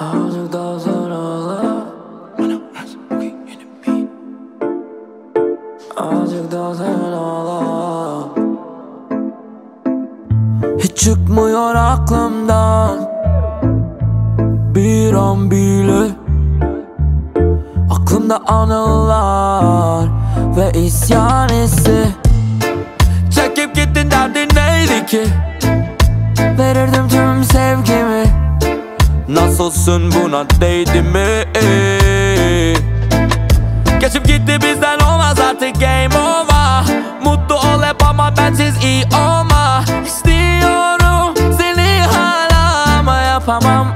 Azıcık daha sen ağla Azıcık daha sen Hiç çıkmıyor aklımdan. Bir an bile Aklımda anılar Ve isyan hissi. Çekip gittin derdin neydi ki? Verirdim Nasılsın buna değdi mi? Geçip gitti bizden olmaz artık game over. Mutlu ol hep ama bensiz iyi olma. İstiyorum seni hala ama yapamam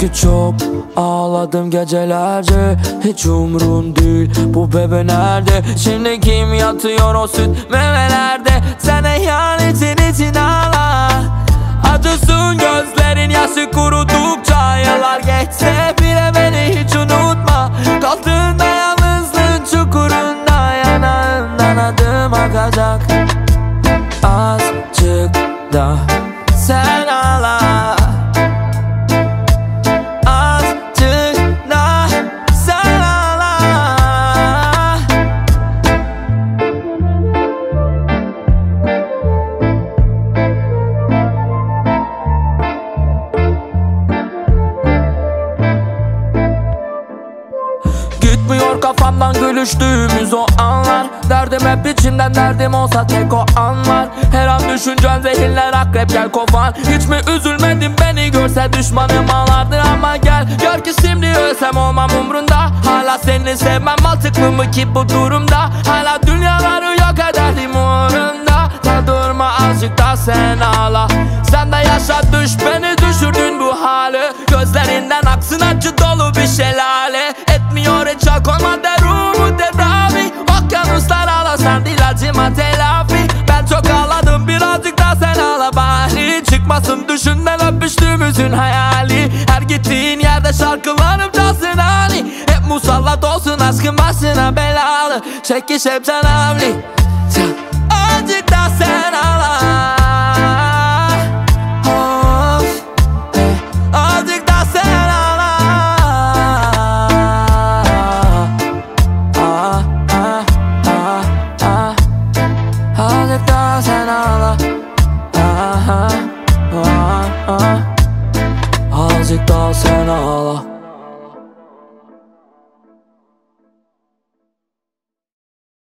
çünkü çok ağladım gecelerce. Hiç umrun değil bu bebe nerede? Şimdi kim yatıyor o süt memelerde? Sen ihanetin için ağla Acısın gözlerin yaşı kurudukça Yıllar geçse bile beni hiç unutma. Kaldığında yalnızlığın çukurunda Yanağından adım akacak. Azıcık da sen kafamdan gülüştüğümüz o anlar. Derdim hep içimden derdim olsa tek o anlar. Her an düşüncen zehirler akrep gel kovan Hiç mi üzülmedin beni? Görse düşmanım ağlardı ama gel. Gör ki şimdi ölsem olmam umrunda. Hala seni sevmem mantıklı mı ki bu durumda? Hala dünyaları yok ederdim uğrunda. Ta durma azıcık da sen ağla. Sen de yaşa düş beni düşürdün bu hale Gözlerinden aksın acı dolu bir şelale Olmadı ruhumu tedavi. Okyanuslar ağlasan değil acıma telafi. Ben çok ağladım birazcık da sen ağla bari. Çıkmasın düşünden öpüştüğümüzün hayali. Her gittiğin yerde şarkılarım çalsın hani. Hep musallat olsun aşkın başına belalı. Çekiş hep canavli Can